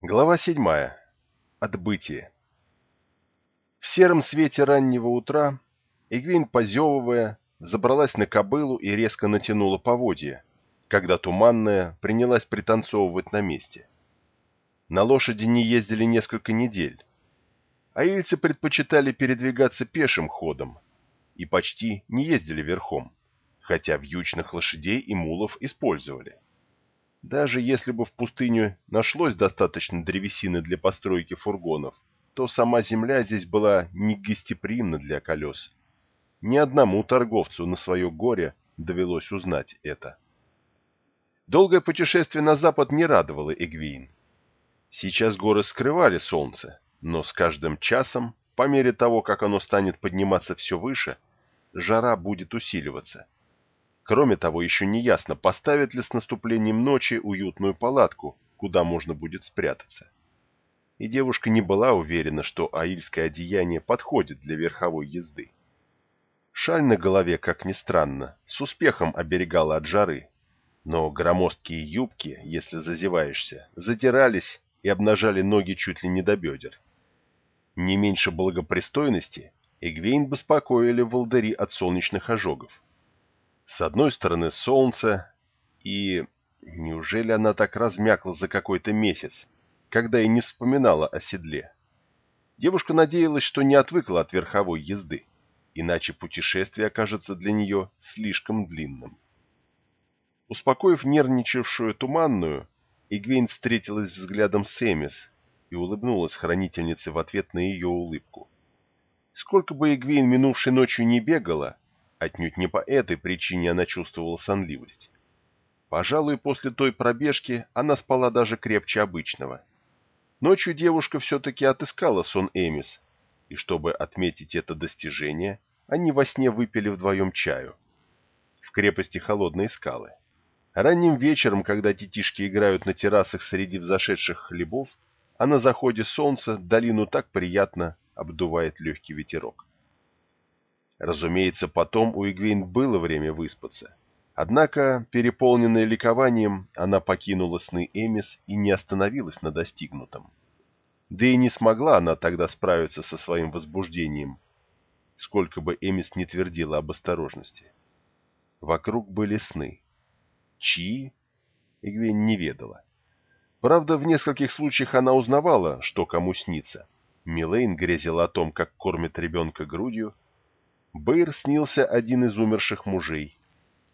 Глава 7. Отбытие. В сером свете раннего утра Эгвин, позевывая, забралась на кобылу и резко натянула поводья, когда туманная принялась пританцовывать на месте. На лошади не ездили несколько недель, а ильцы предпочитали передвигаться пешим ходом и почти не ездили верхом, хотя вьючных лошадей и мулов использовали. Даже если бы в пустыню нашлось достаточно древесины для постройки фургонов, то сама земля здесь была не гостеприимна для колес. Ни одному торговцу на свое горе довелось узнать это. Долгое путешествие на запад не радовало Эгвейн. Сейчас горы скрывали солнце, но с каждым часом, по мере того, как оно станет подниматься все выше, жара будет усиливаться – Кроме того, еще не ясно, поставят ли с наступлением ночи уютную палатку, куда можно будет спрятаться. И девушка не была уверена, что аильское одеяние подходит для верховой езды. Шаль на голове, как ни странно, с успехом оберегала от жары, но громоздкие юбки, если зазеваешься, затирались и обнажали ноги чуть ли не до бедер. Не меньше благопристойности Эгвейн беспокоили волдыри от солнечных ожогов. С одной стороны солнце, и... Неужели она так размякла за какой-то месяц, когда и не вспоминала о седле? Девушка надеялась, что не отвыкла от верховой езды, иначе путешествие окажется для нее слишком длинным. Успокоив нервничавшую туманную, Игвейн встретилась взглядом с Эмис и улыбнулась хранительнице в ответ на ее улыбку. Сколько бы Игвейн минувшей ночью не бегала, Отнюдь не по этой причине она чувствовала сонливость. Пожалуй, после той пробежки она спала даже крепче обычного. Ночью девушка все-таки отыскала сон Эмис, и чтобы отметить это достижение, они во сне выпили вдвоем чаю. В крепости холодные скалы. Ранним вечером, когда детишки играют на террасах среди взошедших хлебов, а на заходе солнца долину так приятно обдувает легкий ветерок. Разумеется, потом у Игвейн было время выспаться. Однако, переполненная ликованием, она покинула сны Эмис и не остановилась на достигнутом. Да и не смогла она тогда справиться со своим возбуждением, сколько бы Эмис не твердила об осторожности. Вокруг были сны. Чьи? Игвейн не ведала. Правда, в нескольких случаях она узнавала, что кому снится. Милейн грезила о том, как кормит ребенка грудью, Бэйр снился один из умерших мужей,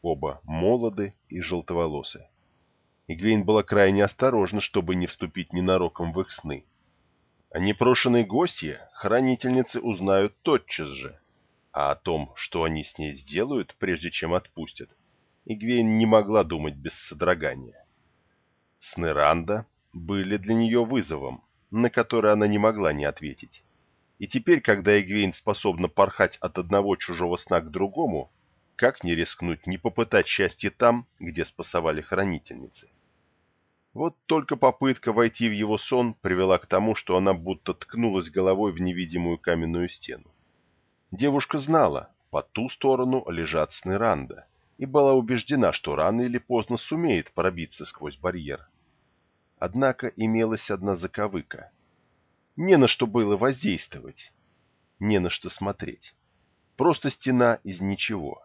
оба молоды и желтоволосы. Игвейн была крайне осторожна, чтобы не вступить ненароком в их сны. А непрошенные гости хранительницы узнают тотчас же, а о том, что они с ней сделают, прежде чем отпустят, Игвейн не могла думать без содрогания. Сны Ранда были для нее вызовом, на который она не могла не ответить. И теперь, когда Эгвейн способна порхать от одного чужого сна к другому, как не рискнуть, не попытать счастье там, где спасовали хранительницы? Вот только попытка войти в его сон привела к тому, что она будто ткнулась головой в невидимую каменную стену. Девушка знала, по ту сторону лежат сны Ранда, и была убеждена, что рано или поздно сумеет пробиться сквозь барьер. Однако имелась одна заковыка — не на что было воздействовать, не на что смотреть. Просто стена из ничего.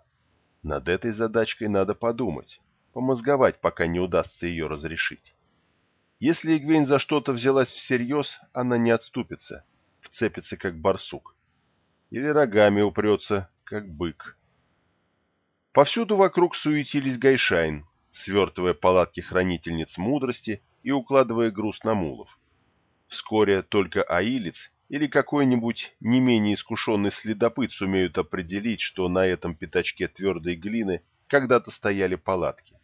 Над этой задачкой надо подумать, помозговать, пока не удастся ее разрешить. Если Игвейн за что-то взялась всерьез, она не отступится, вцепится как барсук. Или рогами упрется, как бык. Повсюду вокруг суетились гайшайн, свертывая палатки хранительниц мудрости и укладывая груз на мулов. Вскоре только аилец или какой-нибудь не менее искушенный следопыт сумеют определить, что на этом пятачке твердой глины когда-то стояли палатки.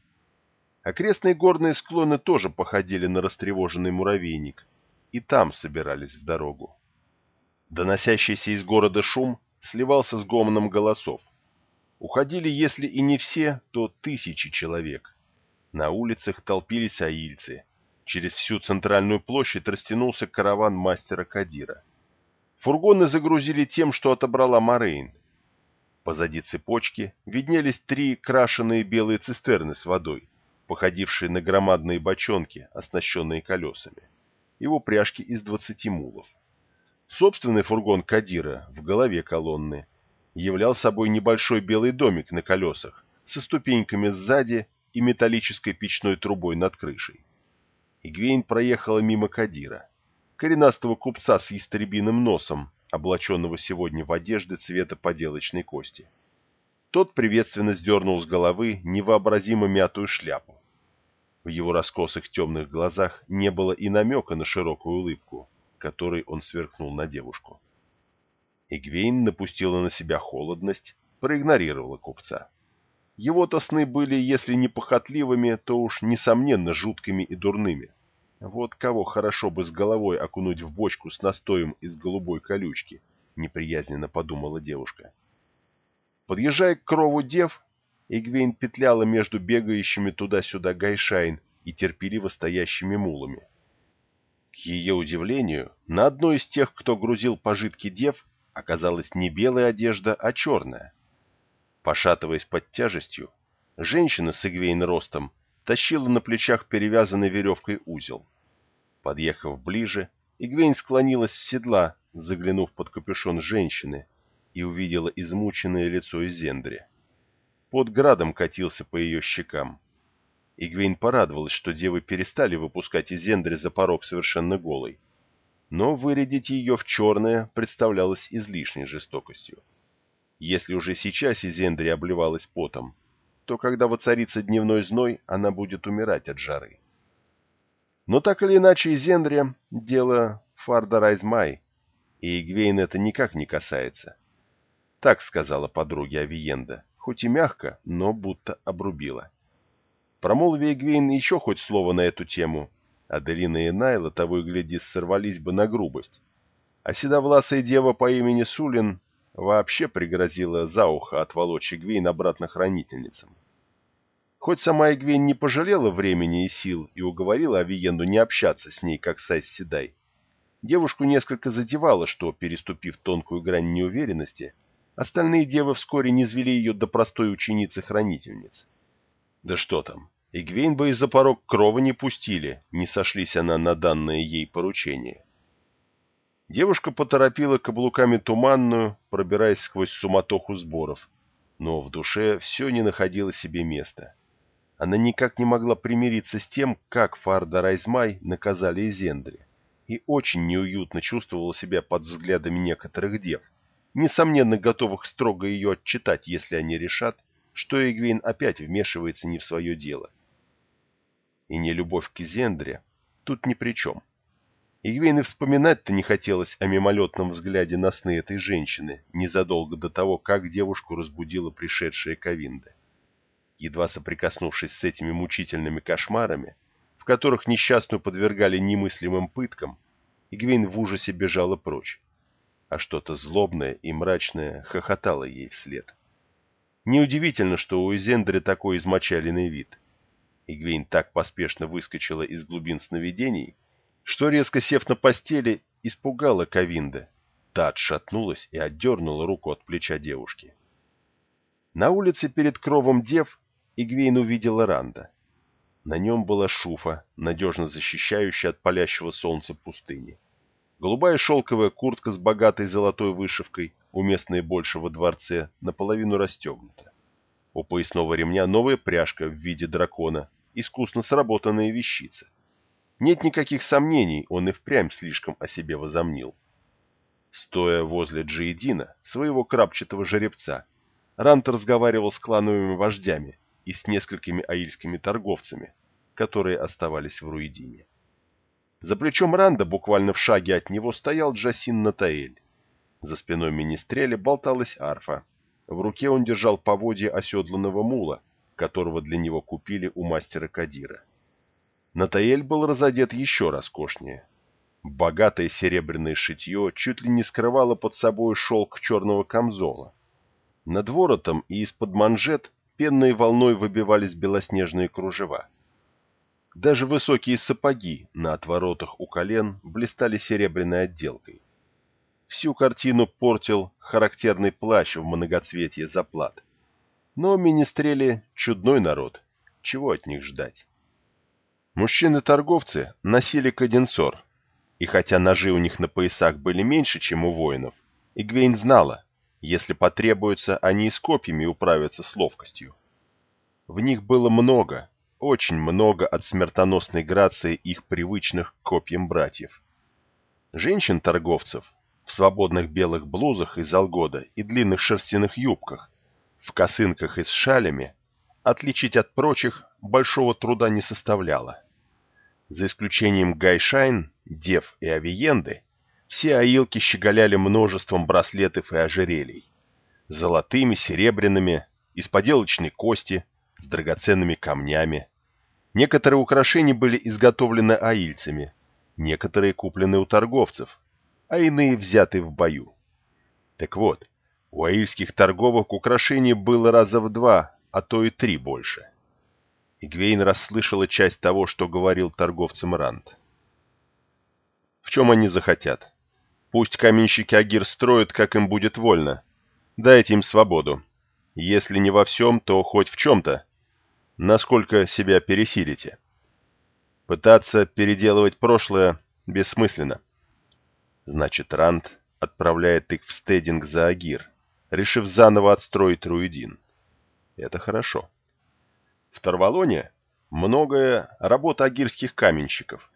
Окрестные горные склоны тоже походили на растревоженный муравейник, и там собирались в дорогу. Доносящийся из города шум сливался с гомоном голосов. Уходили, если и не все, то тысячи человек. На улицах толпились аильцы, Через всю центральную площадь растянулся караван мастера Кадира. Фургоны загрузили тем, что отобрала Морейн. Позади цепочки виднелись три крашеные белые цистерны с водой, походившие на громадные бочонки, оснащенные колесами. и упряжки из 20 мулов. Собственный фургон Кадира в голове колонны являл собой небольшой белый домик на колесах со ступеньками сзади и металлической печной трубой над крышей. Игвейн проехала мимо Кадира, коренастого купца с ястребиным носом, облаченного сегодня в одежды цвета поделочной кости. Тот приветственно сдернул с головы невообразимо мятую шляпу. В его раскосых темных глазах не было и намека на широкую улыбку, которой он сверкнул на девушку. Игвейн напустила на себя холодность, проигнорировала купца. Его-то сны были, если не похотливыми, то уж, несомненно, жуткими и дурными. Вот кого хорошо бы с головой окунуть в бочку с настоем из голубой колючки, неприязненно подумала девушка. Подъезжая к крову дев, Эгвейн петляла между бегающими туда-сюда гайшайн и терпеливо стоящими мулами. К ее удивлению, на одной из тех, кто грузил пожитки дев, оказалась не белая одежда, а черная. Пошатываясь под тяжестью, женщина с Эгвейн ростом тащила на плечах перевязанный веревкой узел. Подъехав ближе, Игвейн склонилась с седла, заглянув под капюшон женщины, и увидела измученное лицо Изендри. Под градом катился по ее щекам. Игвейн порадовалась, что девы перестали выпускать Изендри за порог совершенно голой но вырядить ее в черное представлялось излишней жестокостью. Если уже сейчас Изендри обливалась потом, то когда воцарится дневной зной, она будет умирать от жары. Но так или иначе Изендри — дело Фардарайзмай, и Игвейн это никак не касается. Так сказала подруге Авиенда, хоть и мягко, но будто обрубила. Промолви Игвейн еще хоть слово на эту тему, Аделина и Найла того и гляди сорвались бы на грубость. А седовласая дева по имени Сулин вообще пригрозила за ухо отволочь Игвейн обратно хранительницам. Хоть сама Игвейн не пожалела времени и сил и уговорила Авиенду не общаться с ней, как Сайс Седай, девушку несколько задевало, что, переступив тонкую грань неуверенности, остальные девы вскоре не звели ее до простой ученицы-хранительницы. Да что там, Игвейн бы из-за порог крова не пустили, не сошлись она на данное ей поручение. Девушка поторопила каблуками туманную, пробираясь сквозь суматоху сборов, но в душе все не находило себе места. Она никак не могла примириться с тем, как Фарда Райзмай наказали Изендри, и очень неуютно чувствовала себя под взглядами некоторых дев, несомненно готовых строго ее отчитать, если они решат, что Игвейн опять вмешивается не в свое дело и не любовь к Изендре тут ни при чем. Игвейн и вспоминать-то не хотелось о мимолетном взгляде на сны этой женщины незадолго до того, как девушку разбудила пришедшая Ковинда. Едва соприкоснувшись с этими мучительными кошмарами, в которых несчастную подвергали немыслимым пыткам, Игвейн в ужасе бежала прочь, а что-то злобное и мрачное хохотало ей вслед. Неудивительно, что у Изендры такой измочаленный вид — Игвейн так поспешно выскочила из глубин сновидений, что, резко сев на постели, испугала Ковинда. Та отшатнулась и отдернула руку от плеча девушки. На улице перед кровом дев Игвейн увидела Ранда. На нем была шуфа, надежно защищающая от палящего солнца пустыни. Голубая шелковая куртка с богатой золотой вышивкой, уместная больше во дворце, наполовину расстегнута. У поясного ремня новая пряжка в виде дракона, искусно сработанная вещица. Нет никаких сомнений, он и впрямь слишком о себе возомнил. Стоя возле Джиедина, своего крапчатого жеребца, Рант разговаривал с клановыми вождями и с несколькими аильскими торговцами, которые оставались в Руидине. За плечом Ранда, буквально в шаге от него, стоял Джасин Натаэль. За спиной министреля болталась арфа. В руке он держал поводья оседланного мула, которого для него купили у мастера Кадира. Натаэль был разодет еще роскошнее. Богатое серебряное шитье чуть ли не скрывало под собой шелк черного камзола. Над воротом и из-под манжет пенной волной выбивались белоснежные кружева. Даже высокие сапоги на отворотах у колен блистали серебряной отделкой. Всю картину портил характерный плащ в многоцветье заплат. Но министрели — чудной народ. Чего от них ждать? Мужчины-торговцы носили каденсор, И хотя ножи у них на поясах были меньше, чем у воинов, Игвейн знала, если потребуется, они и с копьями управятся с ловкостью. В них было много, очень много от смертоносной грации их привычных копьям братьев. Женщин-торговцев в свободных белых блузах из алгода и длинных шерстяных юбках, в косынках и с шалями, отличить от прочих большого труда не составляло. За исключением Гайшайн, Дев и Авиенды, все аилки щеголяли множеством браслетов и ожерелий. Золотыми, серебряными, из поделочной кости, с драгоценными камнями. Некоторые украшения были изготовлены аильцами, некоторые куплены у торговцев, а иные взяты в бою. Так вот, у аильских торговок украшений было раза в два, а то и три больше. Игвейн расслышала часть того, что говорил торговцам Ранд. В чем они захотят? Пусть каменщики Агир строят, как им будет вольно. Дайте им свободу. Если не во всем, то хоть в чем-то. Насколько себя пересилите. Пытаться переделывать прошлое бессмысленно. Значит, Ранд отправляет их в стединг за Агир, решив заново отстроить Руидин. Это хорошо. В Тарвалоне многое работа агирских каменщиков,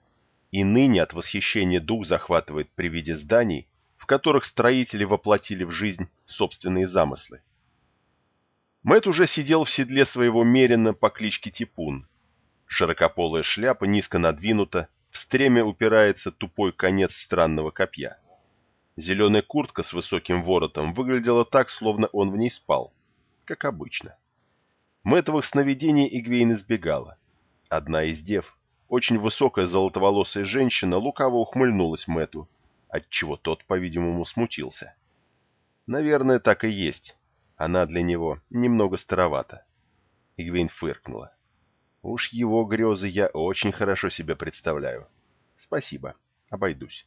и ныне от восхищения дух захватывает при виде зданий, в которых строители воплотили в жизнь собственные замыслы. Мэт уже сидел в седле своего мерина по кличке Типун. Широкополая шляпа низко надвинута, в стремя упирается тупой конец странного копья. Зеленая куртка с высоким воротом выглядела так, словно он в ней спал, как обычно. Мэтовых сновидений Игвейн избегала. Одна из дев, очень высокая золотоволосая женщина, лукаво ухмыльнулась Мэту, отчего тот, по-видимому, смутился. Наверное, так и есть. Она для него немного старовата. Игвейн фыркнула. Уж его грезы я очень хорошо себе представляю. Спасибо, обойдусь.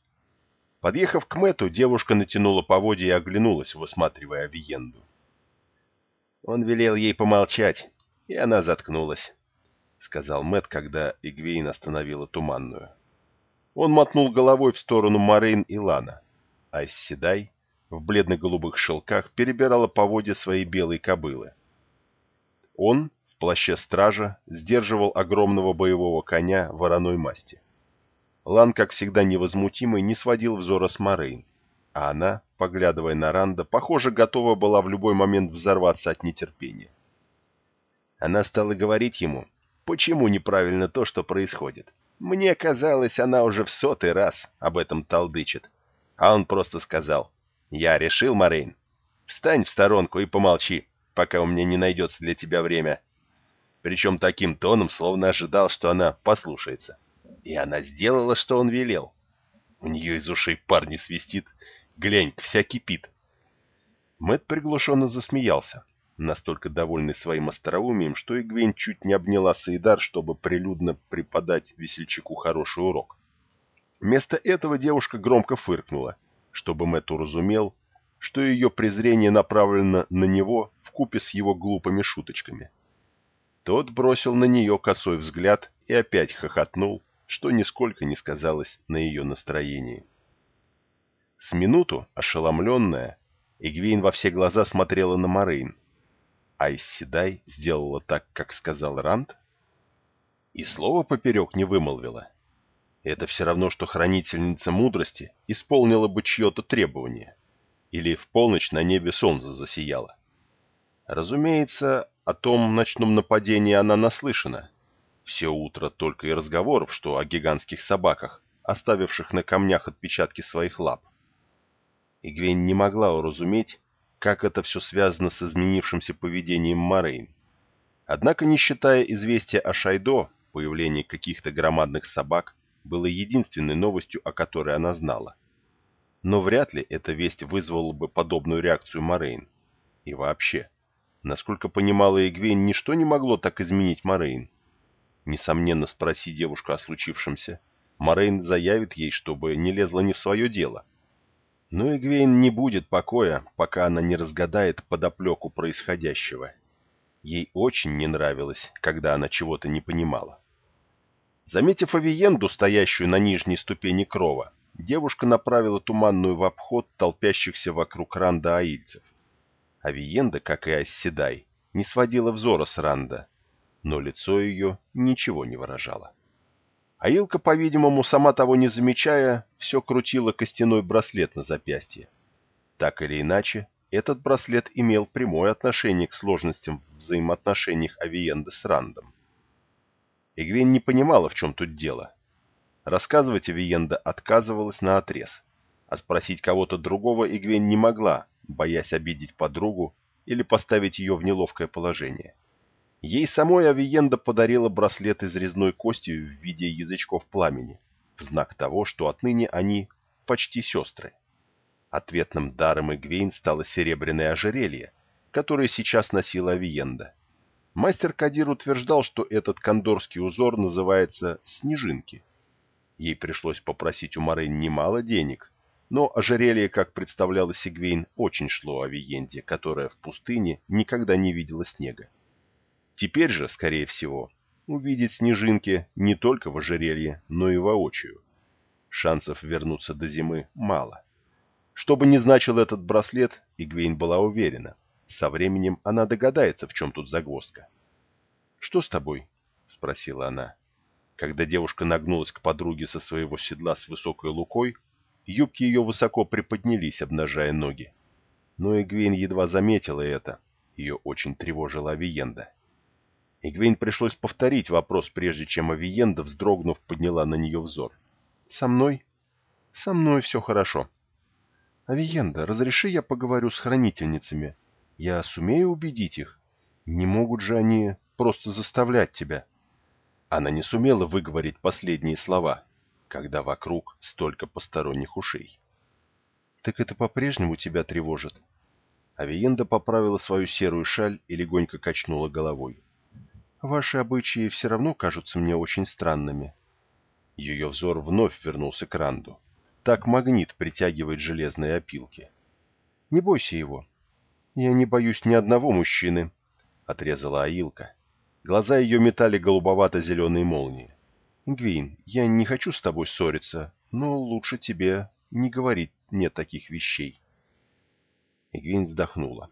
Подъехав к Мэту, девушка натянула поводья и оглянулась, высматривая Авиенду. Он велел ей помолчать, и она заткнулась, — сказал Мэт, когда Игвейн остановила туманную. Он мотнул головой в сторону Морейн и Лана, а Седай в бледно-голубых шелках перебирала поводья своей белой кобылы. Он, в плаще стража, сдерживал огромного боевого коня вороной масти. Лан, как всегда невозмутимый, не сводил взора с Морейн, а она, поглядывая на Ранда, похоже, готова была в любой момент взорваться от нетерпения. Она стала говорить ему, почему неправильно то, что происходит. Мне казалось, она уже в сотый раз об этом толдычит. А он просто сказал, «Я решил, Морейн. Встань в сторонку и помолчи, пока у меня не найдется для тебя время». Причем таким тоном, словно ожидал, что она послушается. И она сделала, что он велел. У нее из ушей парни свистит. Глянь, вся кипит. Мэт приглушенно засмеялся, настолько довольный своим остроумием, что Игвейн чуть не обняла Саидар, чтобы прилюдно преподать весельчаку хороший урок. Вместо этого девушка громко фыркнула чтобы Мэтт уразумел, что ее презрение направлено на него в купе с его глупыми шуточками. Тот бросил на нее косой взгляд и опять хохотнул, что нисколько не сказалось на ее настроении. С минуту, ошеломленная, Игвейн во все глаза смотрела на Морейн, а Исседай сделала так, как сказал Ранд, и слова поперек не вымолвила. Это все равно, что хранительница мудрости исполнила бы чье-то требование. Или в полночь на небе солнце засияло. Разумеется, о том ночном нападении она наслышана. Все утро только и разговоров, что о гигантских собаках, оставивших на камнях отпечатки своих лап. Игвейн не могла уразуметь, как это все связано с изменившимся поведением Морейн. Однако, не считая известия о Шайдо, появление каких-то громадных собак, было единственной новостью, о которой она знала. Но вряд ли эта весть вызвала бы подобную реакцию Морейн. И вообще, насколько понимала Эгвейн, ничто не могло так изменить Морейн. Несомненно, спроси девушку о случившемся, Морейн заявит ей, чтобы не лезла не в свое дело. Но Эгвейн не будет покоя, пока она не разгадает подоплеку происходящего. Ей очень не нравилось, когда она чего-то не понимала. Заметив Авиенду, стоящую на нижней ступени крова, девушка направила туманную в обход толпящихся вокруг Ранда аильцев. Авиенда, как и Асседай, не сводила взора с Ранда, но лицо ее ничего не выражало. Аилка, по-видимому, сама того не замечая, все крутила костяной браслет на запястье. Так или иначе, этот браслет имел прямое отношение к сложностям в взаимоотношениях Авиенды с Рандом. Игвейн не понимала, в чем тут дело. Рассказывать Авиенда отказывалась на отрез, а спросить кого-то другого Игвейн не могла, боясь обидеть подругу или поставить ее в неловкое положение. Ей самой Авиенда подарила браслет из резной кости в виде язычков пламени, в знак того, что отныне они почти сестры. Ответным даром Игвейн стало серебряное ожерелье, которое сейчас носила Авиенда. Мастер Кадир утверждал, что этот кондорский узор называется «снежинки». Ей пришлось попросить у Морейн немало денег, но ожерелье, как представляла Сигвейн, очень шло Авиенде, которая в пустыне никогда не видела снега. Теперь же, скорее всего, увидеть снежинки не только в ожерелье, но и воочию. Шансов вернуться до зимы мало. Что бы ни значил этот браслет, Игвейн была уверена. Со временем она догадается, в чем тут загвоздка. «Что с тобой?» — спросила она. Когда девушка нагнулась к подруге со своего седла с высокой лукой, юбки ее высоко приподнялись, обнажая ноги. Но Игвейн едва заметила это. Ее очень тревожила Авиенда. Игвейн пришлось повторить вопрос, прежде чем Авиенда, вздрогнув, подняла на нее взор. «Со мной?» «Со мной все хорошо». «Авиенда, разреши я поговорю с хранительницами. Я сумею убедить их? Не могут же они просто заставлять тебя?» Она не сумела выговорить последние слова, когда вокруг столько посторонних ушей. «Так это по-прежнему тебя тревожит?» Авиенда поправила свою серую шаль и легонько качнула головой. Ваши обычаи все равно кажутся мне очень странными. Ее взор вновь вернулся к Ранду. Так магнит притягивает железные опилки. Не бойся его. Я не боюсь ни одного мужчины, — отрезала Аилка. Глаза ее метали голубовато-зеленые молнии. Гвин, я не хочу с тобой ссориться, но лучше тебе не говорить мне таких вещей. Игвин вздохнула.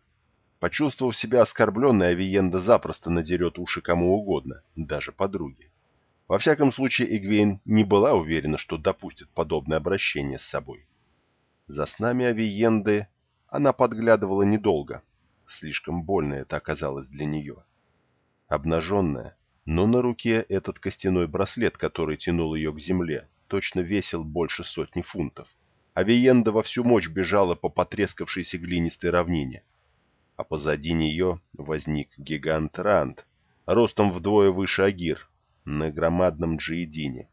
Почувствовав себя оскорбленной, Авиенда запросто надерет уши кому угодно, даже подруге. Во всяком случае, Игвейн не была уверена, что допустит подобное обращение с собой. За снами Авиенды она подглядывала недолго. Слишком больно это оказалось для нее. Обнаженная, но на руке этот костяной браслет, который тянул ее к земле, точно весил больше сотни фунтов. Авиенда во всю мощь бежала по потрескавшейся глинистой равнине, а позади нее возник гигант Ранд, ростом вдвое выше Агир, на громадном джиедине.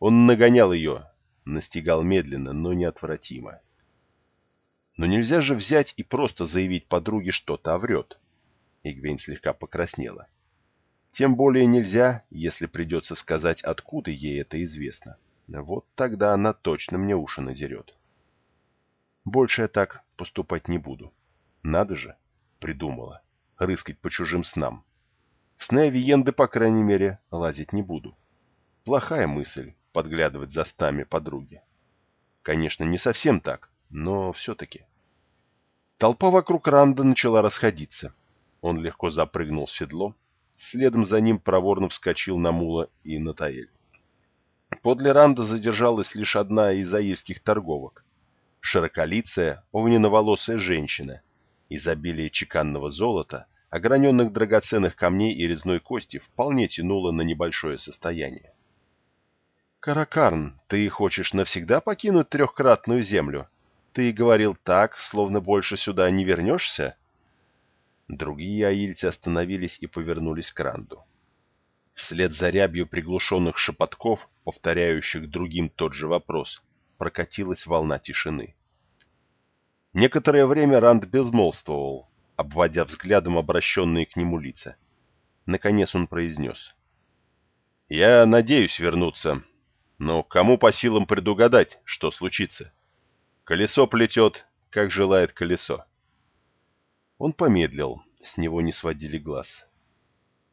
Он нагонял ее, настигал медленно, но неотвратимо. Но нельзя же взять и просто заявить подруге, что та врет. Игвейн слегка покраснела. Тем более нельзя, если придется сказать, откуда ей это известно. Вот тогда она точно мне уши надерет. Больше я так поступать не буду. Надо же придумала. Рыскать по чужим снам. Сны Авиенды, по крайней мере, лазить не буду. Плохая мысль — подглядывать за снами подруги. Конечно, не совсем так, но все-таки. Толпа вокруг Ранда начала расходиться. Он легко запрыгнул в седло, следом за ним проворно вскочил на Мула и Натаэль. Подле Ранда задержалась лишь одна из аирских торговок. Широколицая, огненноволосая женщина, Изобилие чеканного золота, ограненных драгоценных камней и резной кости вполне тянуло на небольшое состояние. «Каракарн, ты хочешь навсегда покинуть трехкратную землю? Ты говорил так, словно больше сюда не вернешься?» Другие аильцы остановились и повернулись к Ранду. Вслед за рябью приглушенных шепотков, повторяющих другим тот же вопрос, прокатилась волна тишины. Некоторое время Ранд безмолвствовал, обводя взглядом обращенные к нему лица. Наконец он произнес. «Я надеюсь вернуться, но кому по силам предугадать, что случится? Колесо плетет, как желает колесо». Он помедлил, с него не сводили глаз.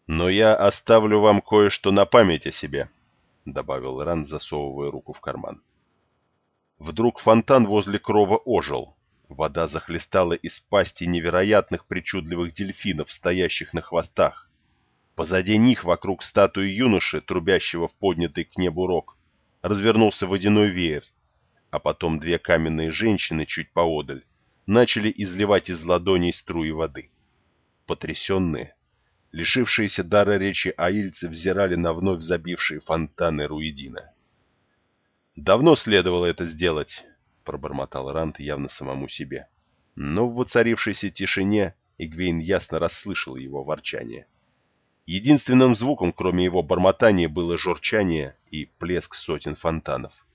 «Но я оставлю вам кое-что на память о себе», — добавил Ранд, засовывая руку в карман. Вдруг фонтан возле крова ожил. Вода захлестала из пасти невероятных причудливых дельфинов, стоящих на хвостах. Позади них, вокруг статуи юноши, трубящего в поднятый к небу рог, развернулся водяной веер, а потом две каменные женщины чуть поодаль начали изливать из ладоней струи воды. Потрясенные, лишившиеся дара речи аильцы взирали на вновь забившие фонтаны Руидина. «Давно следовало это сделать», — пробормотал Рант явно самому себе. Но в воцарившейся тишине Игвейн ясно расслышал его ворчание. Единственным звуком, кроме его бормотания, было журчание и плеск сотен фонтанов.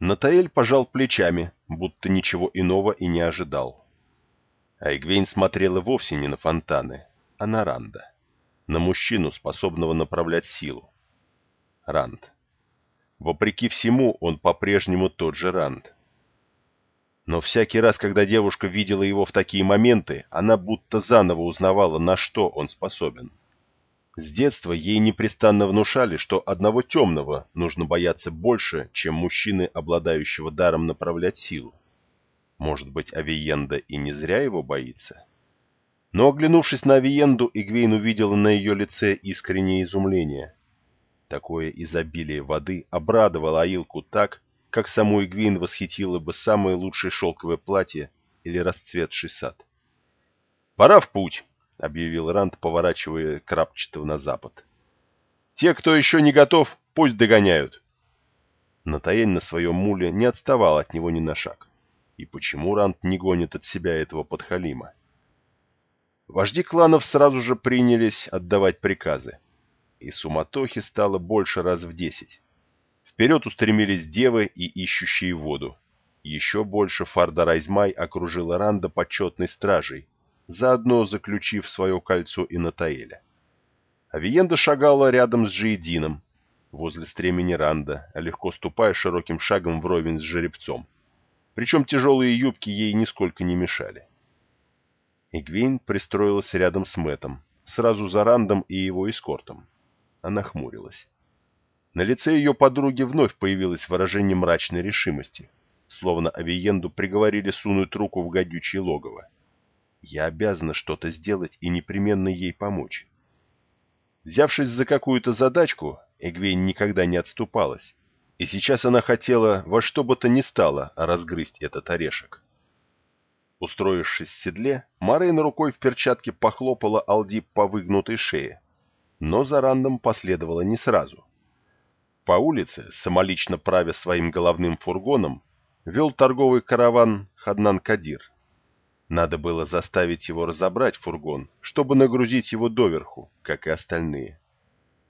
Натаэль пожал плечами, будто ничего иного и не ожидал. А Игвейн смотрела вовсе не на фонтаны, а на Ранда. На мужчину, способного направлять силу. Ранд. Вопреки всему, он по-прежнему тот же Ранд. Но всякий раз, когда девушка видела его в такие моменты, она будто заново узнавала, на что он способен. С детства ей непрестанно внушали, что одного темного нужно бояться больше, чем мужчины, обладающего даром направлять силу. Может быть, Авиенда и не зря его боится? Но, оглянувшись на Авиенду, Игвейн увидела на ее лице искреннее изумление. Такое изобилие воды обрадовало Аилку так, как саму Игвейн восхитило бы самое лучшее шелковое платье или расцветший сад. «Пора в путь!» — объявил Ранд, поворачивая крапчатого на запад. «Те, кто еще не готов, пусть догоняют!» Натаэль на своем муле не отставал от него ни на шаг. И почему Ранд не гонит от себя этого подхалима? Вожди кланов сразу же принялись отдавать приказы. И суматохи стало больше раз в десять. Вперед устремились девы и ищущие воду. Еще больше Фарда Райзмай окружила Ранда почетной стражей, заодно заключив свое кольцо и Натаэля. Авиенда шагала рядом с Жиедином, возле стремени Ранда, легко ступая широким шагом вровень с жеребцом. Причем тяжелые юбки ей нисколько не мешали. Игвейн пристроилась рядом с Мэтом, сразу за Рандом и его эскортом. Она хмурилась. На лице ее подруги вновь появилось выражение мрачной решимости, словно Авиенду приговорили сунуть руку в гадючее логово. Я обязана что-то сделать и непременно ей помочь. Взявшись за какую-то задачку, Эгвейн никогда не отступалась, и сейчас она хотела во что бы то ни стало разгрызть этот орешек. Устроившись в седле, Морейна рукой в перчатке похлопала Алди по выгнутой шее, но за Рандом последовала не сразу. По улице, самолично правя своим головным фургоном, вел торговый караван Хаднан-Кадир – надо было заставить его разобрать фургон, чтобы нагрузить его доверху, как и остальные.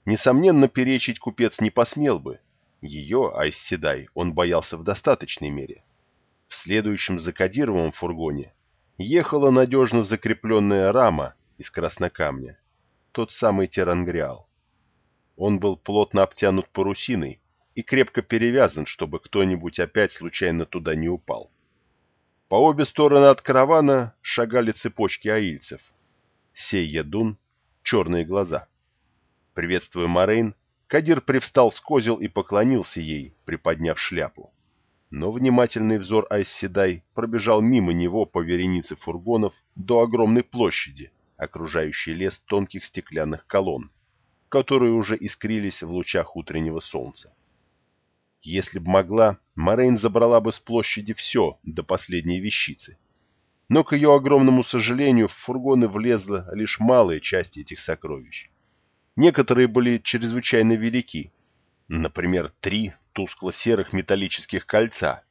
Несомненно, перечить купец не посмел бы. Ее, Айсседай, он боялся в достаточной мере. В следующем закодированном фургоне ехала надежно закрепленная рама из краснокамня, тот самый Терангриал. Он был плотно обтянут парусиной и крепко перевязан, чтобы кто-нибудь опять случайно туда не упал. По обе стороны от каравана шагали цепочки аильцев. Сей Едун, черные глаза. Приветствуя Морейн, Кадир привстал с козел и поклонился ей, приподняв шляпу. Но внимательный взор Айсседай пробежал мимо него по веренице фургонов до огромной площади, окружающей лес тонких стеклянных колонн, которые уже искрились в лучах утреннего солнца. Если б могла, Морейн забрала бы с площади все до последней вещицы. Но, к ее огромному сожалению, в фургоны влезла лишь малая часть этих сокровищ. Некоторые были чрезвычайно велики. Например, три тускло-серых металлических кольца,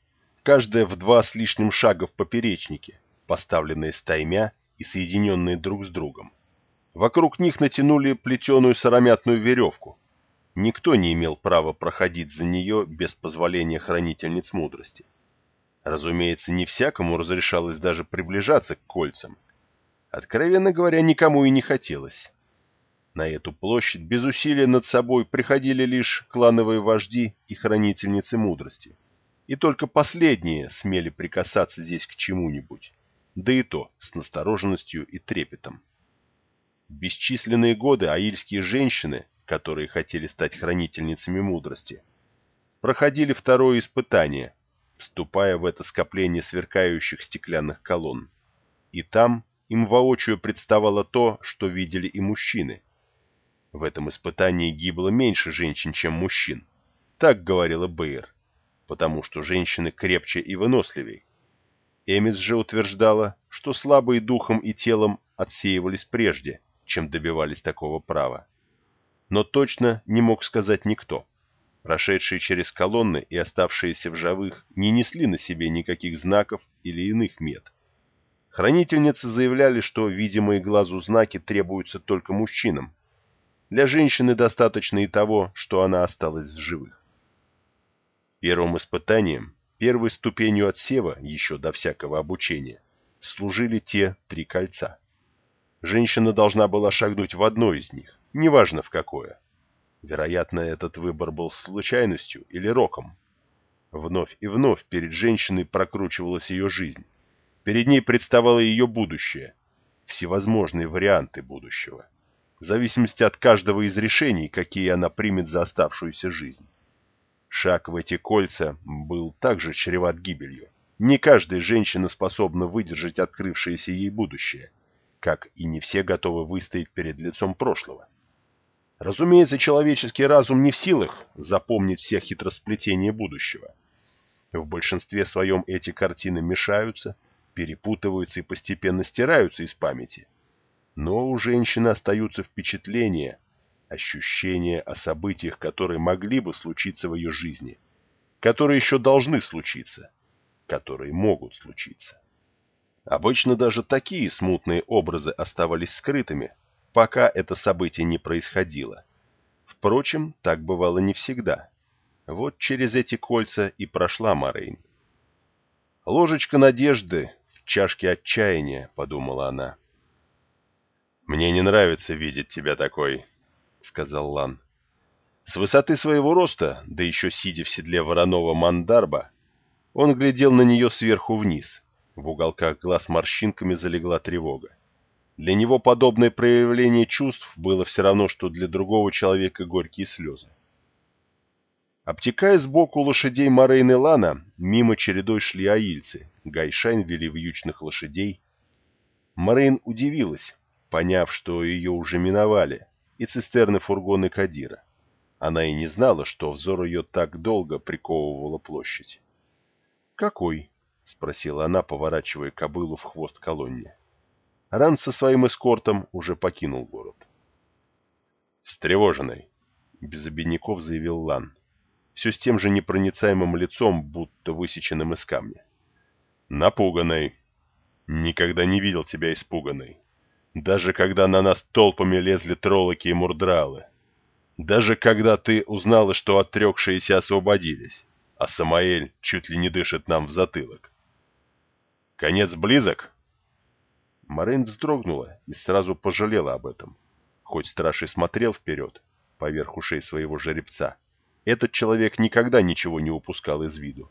каждое в два с лишним шага в поперечнике, поставленные стаймя и соединенные друг с другом. Вокруг них натянули плетеную сыромятную веревку, Никто не имел права проходить за нее без позволения хранительниц мудрости. Разумеется, не всякому разрешалось даже приближаться к кольцам. Откровенно говоря, никому и не хотелось. На эту площадь без усилия над собой приходили лишь клановые вожди и хранительницы мудрости. И только последние смели прикасаться здесь к чему-нибудь, да и то с настороженностью и трепетом. Бесчисленные годы аильские женщины которые хотели стать хранительницами мудрости, проходили второе испытание, вступая в это скопление сверкающих стеклянных колонн. И там им воочию представало то, что видели и мужчины. В этом испытании гибло меньше женщин, чем мужчин. Так говорила Бэйр, потому что женщины крепче и выносливей. Эмис же утверждала, что слабые духом и телом отсеивались прежде, чем добивались такого права. Но точно не мог сказать никто. Прошедшие через колонны и оставшиеся в живых не несли на себе никаких знаков или иных мет. Хранительницы заявляли, что видимые глазу знаки требуются только мужчинам. Для женщины достаточно и того, что она осталась в живых. Первым испытанием, первой ступенью отсева, еще до всякого обучения, служили те три кольца. Женщина должна была шагнуть в одно из них, неважно в какое. Вероятно, этот выбор был случайностью или роком. Вновь и вновь перед женщиной прокручивалась ее жизнь. Перед ней представало ее будущее, всевозможные варианты будущего, в зависимости от каждого из решений, какие она примет за оставшуюся жизнь. Шаг в эти кольца был также чреват гибелью. Не каждая женщина способна выдержать открывшееся ей будущее, как и не все готовы выстоять перед лицом прошлого. Разумеется, человеческий разум не в силах запомнить все хитросплетения будущего. В большинстве своем эти картины мешаются, перепутываются и постепенно стираются из памяти. Но у женщины остаются впечатления, ощущения о событиях, которые могли бы случиться в ее жизни, которые еще должны случиться, которые могут случиться. Обычно даже такие смутные образы оставались скрытыми, пока это событие не происходило. Впрочем, так бывало не всегда. Вот через эти кольца и прошла Морейн. Ложечка надежды чашке отчаяния», — подумала она. «Мне не нравится видеть тебя такой», — сказал Лан. С высоты своего роста, да еще сидя в седле вороного мандарба, он глядел на нее сверху вниз. В уголках глаз морщинками залегла тревога. Для него подобное проявление чувств было все равно, что для другого человека горькие слезы. Обтекая сбоку лошадей Морейн и Лана, мимо чередой шли аильцы, Гайшайн вели вьючных лошадей. Морейн удивилась, поняв, что ее уже миновали, и цистерны фургоны Кадира. Она и не знала, что взор ее так долго приковывала площадь. «Какой?» — спросила она, поворачивая кобылу в хвост колонне. Ранд со своим эскортом уже покинул город. «Встревоженный», — без обедняков заявил Лан все с тем же непроницаемым лицом, будто высеченным из камня. «Напуганной. Никогда не видел тебя испуганной. Даже когда на нас толпами лезли троллоки и мурдралы. Даже когда ты узнала, что отрекшиеся освободились, а Самаэль чуть ли не дышит нам в затылок. Конец близок?» Марин вздрогнула и сразу пожалела об этом. Хоть страж и смотрел вперед, поверх ушей своего жеребца, этот человек никогда ничего не упускал из виду.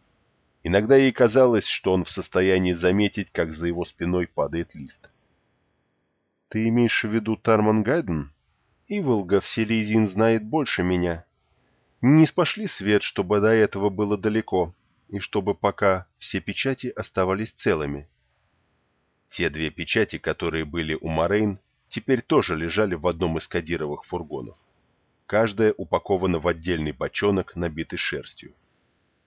Иногда ей казалось, что он в состоянии заметить, как за его спиной падает лист. «Ты имеешь в виду Тарман Гайден? Иволга в Селезин знает больше меня. Не спошли свет, чтобы до этого было далеко, и чтобы пока все печати оставались целыми». Те две печати, которые были у Морейн, теперь тоже лежали в одном из кадировых фургонов. Каждая упакована в отдельный бочонок, набитый шерстью.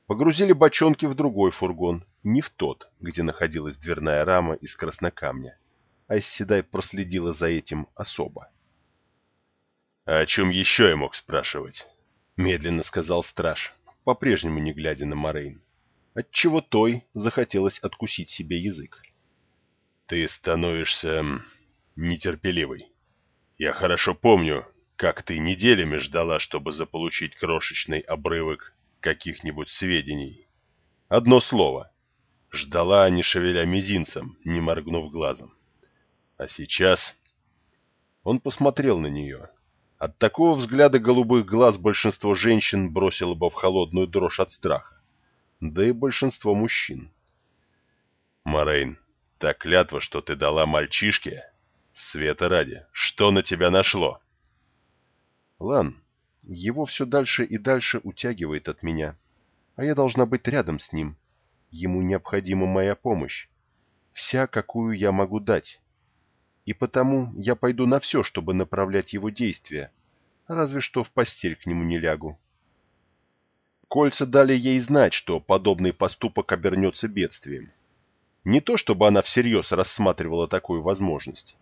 Погрузили бочонки в другой фургон, не в тот, где находилась дверная рама из краснокамня. А Исседай проследила за этим особо. «А о чем еще я мог спрашивать?» — медленно сказал страж, по-прежнему не глядя на Морейн. Отчего той захотелось откусить себе язык. «Ты становишься нетерпеливой. Я хорошо помню, как ты неделями ждала, чтобы заполучить крошечный обрывок каких-нибудь сведений. Одно слово. Ждала, не шевеля мизинцем, не моргнув глазом. А сейчас... Он посмотрел на нее. От такого взгляда голубых глаз большинство женщин бросило бы в холодную дрожь от страха. Да и большинство мужчин. Морейн, та клятва, что ты дала мальчишке, света ради, что на тебя нашло? — Лан, его все дальше и дальше утягивает от меня, а я должна быть рядом с ним, ему необходима моя помощь. Вся, какую я могу дать. И потому я пойду на все, чтобы направлять его действия, разве что в постель к нему не лягу. Кольца дали ей знать, что подобный поступок обернется бедствием. Не то, чтобы она всерьез рассматривала такую возможность.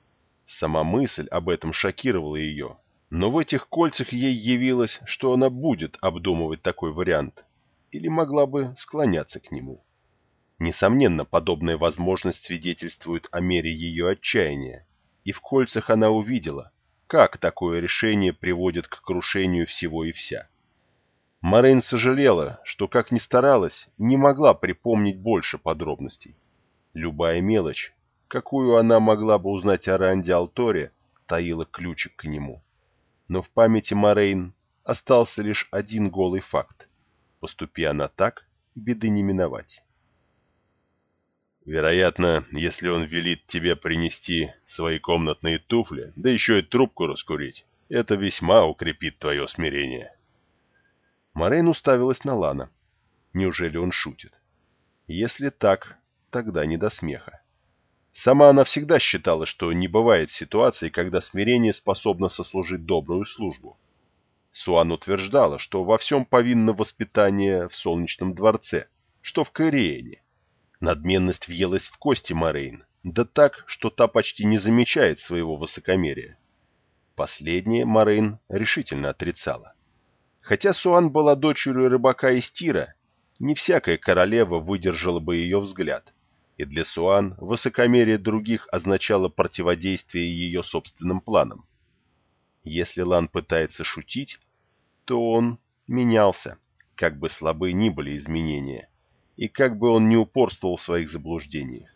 Сама мысль об этом шокировала ее, но в этих кольцах ей явилось, что она будет обдумывать такой вариант, или могла бы склоняться к нему. Несомненно, подобная возможность свидетельствует о мере ее отчаяния, и в кольцах она увидела, как такое решение приводит к крушению всего и вся. Морейн сожалела, что, как ни старалась, не могла припомнить больше подробностей. Любая мелочь, какую она могла бы узнать о Ранде Алторе, таила ключик к нему. Но в памяти Морейн остался лишь один голый факт. Поступи она так, беды не миновать. Вероятно, если он велит тебе принести свои комнатные туфли, да еще и трубку раскурить, это весьма укрепит твое смирение. Морейн уставилась на Лана. Неужели он шутит? Если так, тогда не до смеха. Сама она всегда считала, что не бывает ситуации, когда смирение способно сослужить добрую службу. Суан утверждала, что во всем повинно воспитание в Солнечном дворце, что в Кориэне. Надменность въелась в кости Морейн, да так, что та почти не замечает своего высокомерия. Последнее Морейн решительно отрицала. Хотя Суан была дочерью рыбака из Тира, не всякая королева выдержала бы ее взгляд, и для Суан высокомерие других означало противодействие ее собственным планам. Если Лан пытается шутить, то он менялся, как бы слабы ни были изменения, и как бы он ни упорствовал в своих заблуждениях.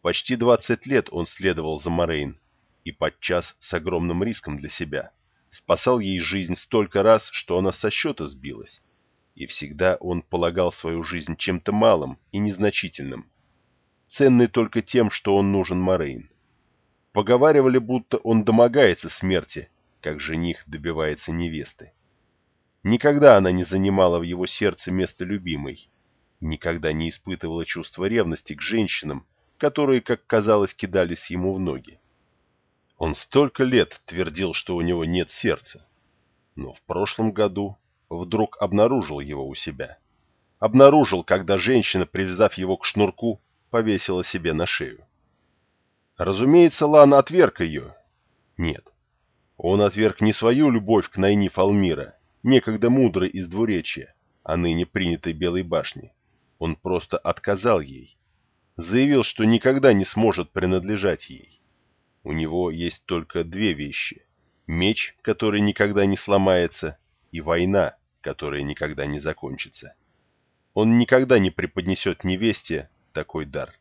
Почти 20 лет он следовал за Морейн, и подчас с огромным риском для себя – спасал ей жизнь столько раз, что она со счета сбилась. И всегда он полагал свою жизнь чем-то малым и незначительным, ценный только тем, что он нужен Морейн. Поговаривали, будто он домогается смерти, как жених добивается невесты. Никогда она не занимала в его сердце место любимой, никогда не испытывала чувства ревности к женщинам, которые, как казалось, кидались ему в ноги. Он столько лет твердил, что у него нет сердца. Но в прошлом году вдруг обнаружил его у себя. Обнаружил, когда женщина, привязав его к шнурку, повесила себе на шею. Разумеется, Лана отверг ее. Нет. Он отверг не свою любовь к Найни Фалмира, некогда мудрой из двуречья, а ныне принятой Белой башни. Он просто отказал ей. Заявил, что никогда не сможет принадлежать ей. У него есть только две вещи. Меч, который никогда не сломается, и война, которая никогда не закончится. Он никогда не преподнесет невесте такой дар.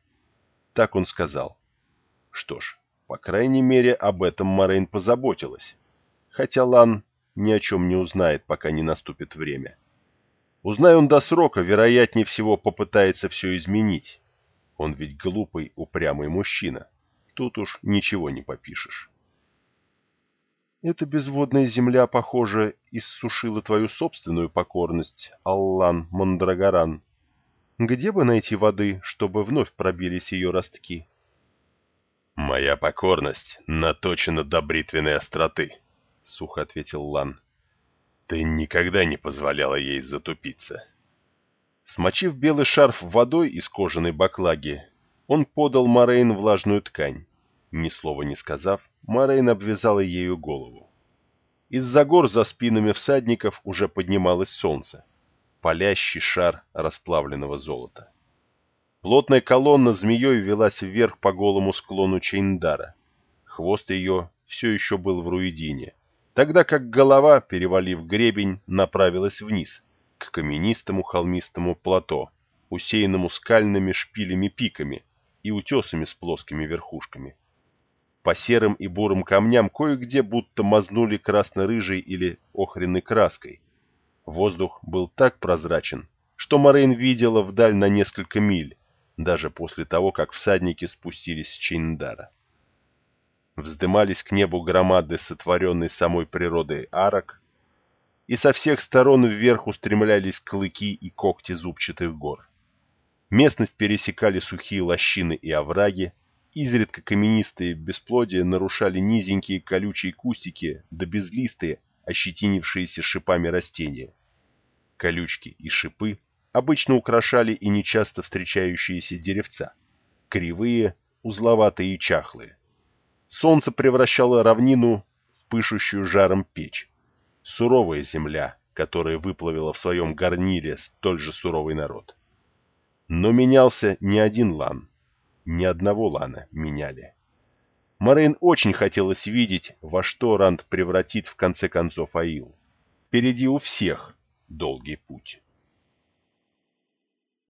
Так он сказал. Что ж, по крайней мере, об этом Морейн позаботилась. Хотя Лан ни о чем не узнает, пока не наступит время. Узнай он до срока, вероятнее всего попытается все изменить. Он ведь глупый, упрямый мужчина. Тут уж ничего не попишешь. Эта безводная земля, похоже, иссушила твою собственную покорность, Аллан Мандрагоран. Где бы найти воды, чтобы вновь пробились ее ростки? «Моя покорность наточена до бритвенной остроты», — сухо ответил Лан. «Ты никогда не позволяла ей затупиться». Смочив белый шарф водой из кожаной баклаги, он подал Морейн влажную ткань. Ни слова не сказав, Морейн обвязала ею голову. Из-за гор за спинами всадников уже поднималось солнце, палящий шар расплавленного золота. Плотная колонна змеей велась вверх по голому склону Чейндара. Хвост ее все еще был в руидине, тогда как голова, перевалив гребень, направилась вниз, к каменистому холмистому плато, усеянному скальными шпилями-пиками и утесами с плоскими верхушками. По серым и бурым камням кое-где будто мазнули красно-рыжей или охренной краской. Воздух был так прозрачен, что Морейн видела вдаль на несколько миль, даже после того, как всадники спустились с Чиндара. Вздымались к небу громады, сотворенной самой природой арок, и со всех сторон вверх устремлялись клыки и когти зубчатых гор. Местность пересекали сухие лощины и овраги, изредка каменистые бесплодия нарушали низенькие колючие кустики да безлистые, ощетинившиеся шипами растения. Колючки и шипы обычно украшали и нечасто встречающиеся деревца, кривые, узловатые и чахлые. Солнце превращало равнину в пышущую жаром печь. Суровая земля, которая выплавила в своем гарнире столь же суровый народ. Но менялся не один лан. Ни одного лана меняли. Морейн очень хотелось видеть, во что Ранд превратит в конце концов Аил. Впереди у всех долгий путь.